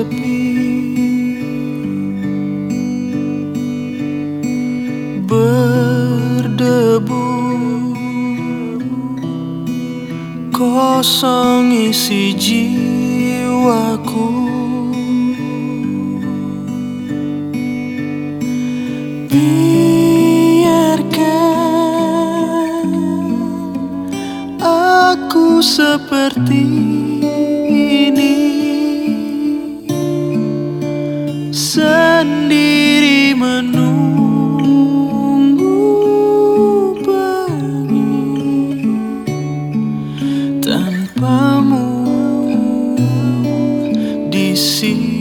sepi. Berdebu Kosong isi jiwaku. Biarkan Aku seperti Sendiri menunggu pagi Tanpamu di sisiku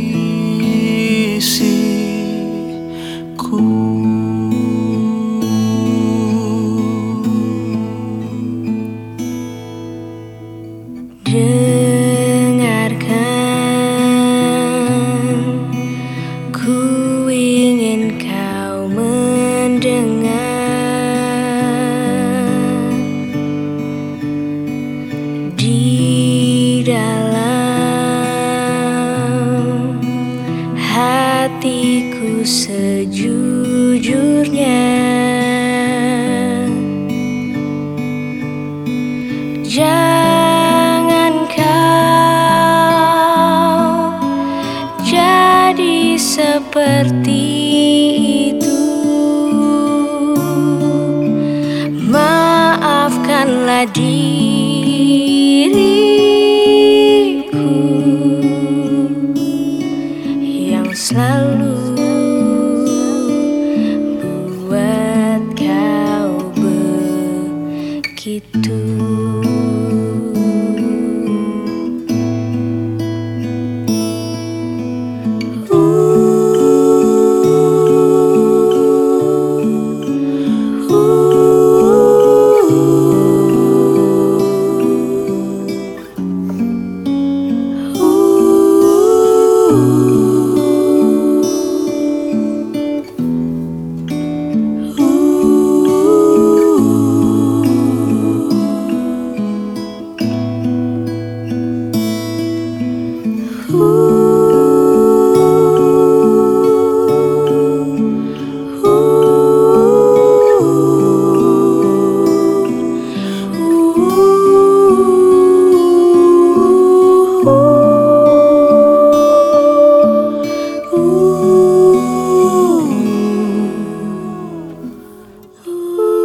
seperti itu. Maafkanlah diriku Yang selalu buat kau begitu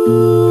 Ooh.